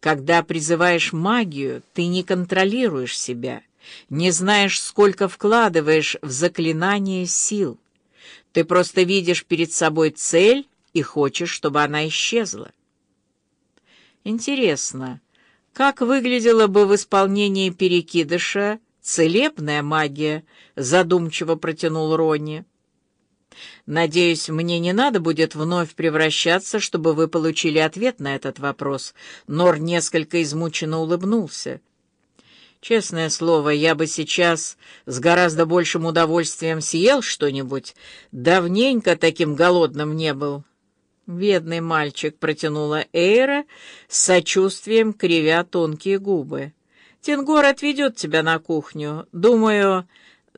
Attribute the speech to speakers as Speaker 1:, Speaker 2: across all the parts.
Speaker 1: Когда призываешь магию, ты не контролируешь себя, не знаешь, сколько вкладываешь в заклинание сил. Ты просто видишь перед собой цель и хочешь, чтобы она исчезла. Интересно, как выглядела бы в исполнении перекидыша целебная магия, задумчиво протянул Ронни. Надеюсь, мне не надо будет вновь превращаться, чтобы вы получили ответ на этот вопрос. Нор несколько измученно улыбнулся. Честное слово, я бы сейчас с гораздо большим удовольствием съел что-нибудь. Давненько таким голодным не был. «Бедный мальчик», — протянула Эйра, с сочувствием кривя тонкие губы. «Тенгор отведет тебя на кухню. Думаю,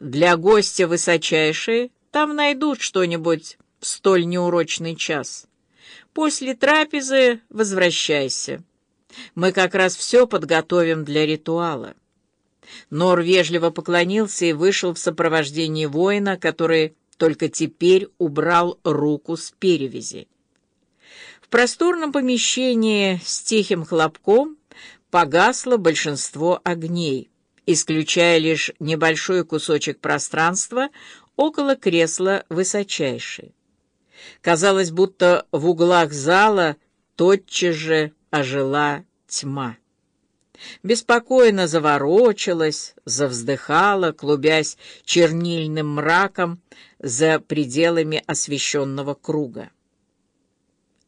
Speaker 1: для гостя высочайший там найдут что-нибудь в столь неурочный час. После трапезы возвращайся. Мы как раз все подготовим для ритуала». Нор вежливо поклонился и вышел в сопровождении воина, который только теперь убрал руку с перевязи просторном помещении с тихим хлопком погасло большинство огней, исключая лишь небольшой кусочек пространства около кресла высочайшей. Казалось, будто в углах зала тотчас же ожила тьма. Беспокойно заворочилась, завздыхала, клубясь чернильным мраком за пределами освещенного круга.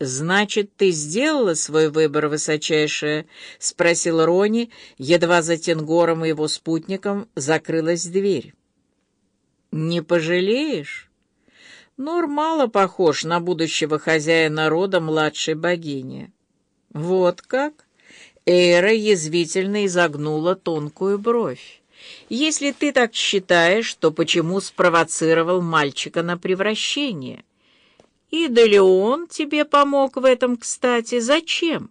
Speaker 1: «Значит, ты сделала свой выбор, высочайшая?» — спросил Рони, едва за Тенгором и его спутником закрылась дверь. «Не пожалеешь?» Нор мало похож на будущего хозяина рода младшей богини. «Вот как?» Эйра язвительно изогнула тонкую бровь. «Если ты так считаешь, то почему спровоцировал мальчика на превращение?» И да ли он тебе помог в этом, кстати? Зачем?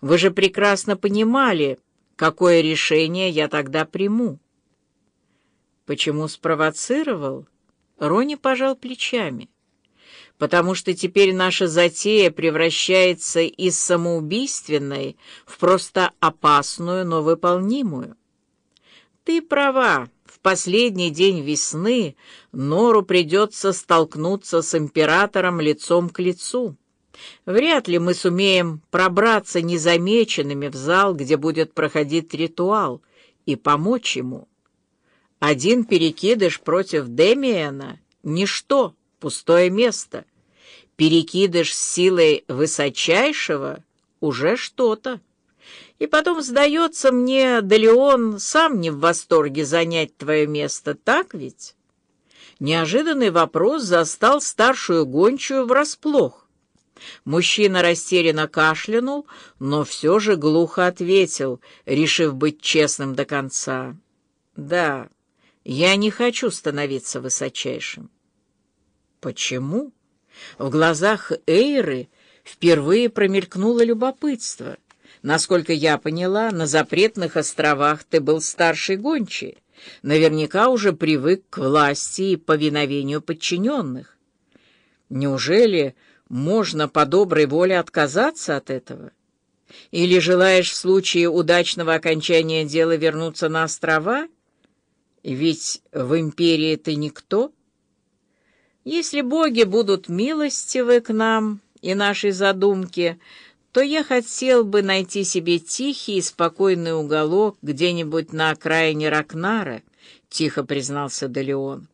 Speaker 1: Вы же прекрасно понимали, какое решение я тогда приму. Почему спровоцировал? Рони пожал плечами. Потому что теперь наша затея превращается из самоубийственной в просто опасную, но выполнимую. Ты права последний день весны Нору придется столкнуться с императором лицом к лицу. Вряд ли мы сумеем пробраться незамеченными в зал, где будет проходить ритуал, и помочь ему. Один перекидыш против Демиена — ничто, пустое место. Перекидыш с силой высочайшего — уже что-то. И потом, сдается мне, да Леон сам не в восторге занять твое место, так ведь? Неожиданный вопрос застал старшую гончую врасплох. Мужчина растерянно кашлянул, но все же глухо ответил, решив быть честным до конца. «Да, я не хочу становиться высочайшим». «Почему?» В глазах Эйры впервые промелькнуло любопытство — Насколько я поняла, на запретных островах ты был старший гончий. Наверняка уже привык к власти и повиновению подчиненных. Неужели можно по доброй воле отказаться от этого? Или желаешь в случае удачного окончания дела вернуться на острова? Ведь в империи ты никто. Если боги будут милостивы к нам и нашей задумке, то я хотел бы найти себе тихий и спокойный уголок где-нибудь на окраине Ракнара, — тихо признался Делеон.